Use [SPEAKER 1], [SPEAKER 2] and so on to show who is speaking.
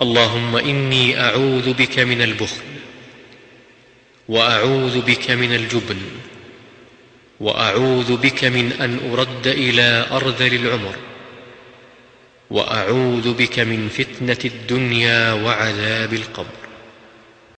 [SPEAKER 1] اللهم إني أعوذ بك من البخل وأعوذ بك من الجبن وأعوذ بك من أن أرد إلى أرذل العمر وأعوذ بك من فتنة الدنيا وعذاب القبر.